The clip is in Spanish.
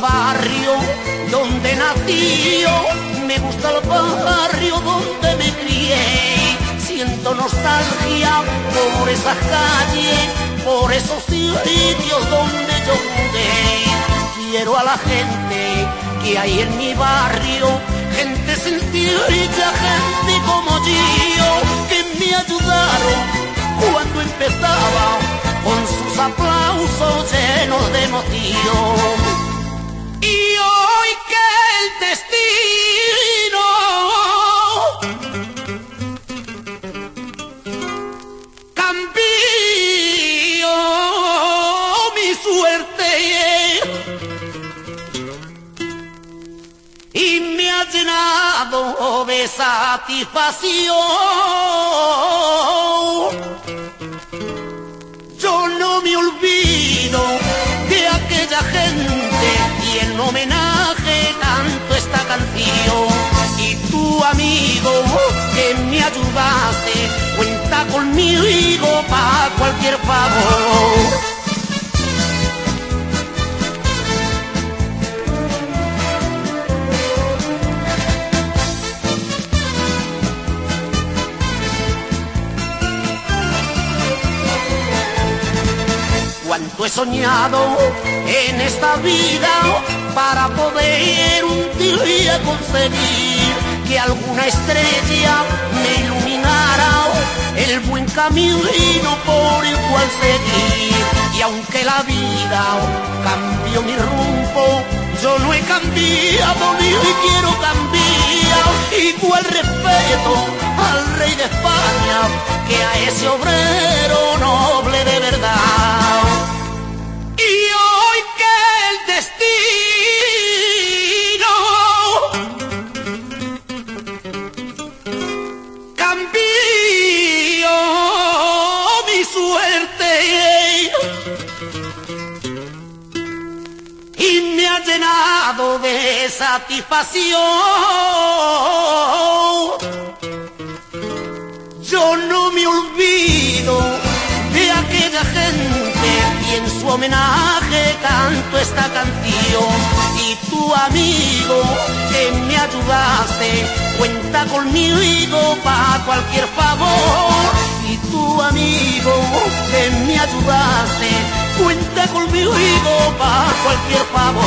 barrio donde nací, me gusta el barrio donde me crié. Siento nostalgia por esas calles, por esos sitios donde yo jugué. Quiero a la gente que hay en mi barrio, gente sencilla, gente como yo, que me ayudaron cuando empezaba de satisfacción. Yo no me olvido de aquella gente amigo que me ayudaste, cuenta conmigo para cualquier favor. cuánto he soñado en esta vida para poder un día conseguir que alguna estrella me iluminara el buen camino por el cual seguir. Y aunque la vida cambió mi rumbo, yo no he cambiado ni quiero cambiar. Igual respeto al rey de España que a ese obrero y me ha llenado de satisfacción. Yo no me olvido de aquella gente y en su homenaje canto esta canción. Y tu amigo que me ayudaste, cuenta conmigo para cualquier favor. Y tu amigo que me ayudaste, cuenta conmigo para cualquier favor.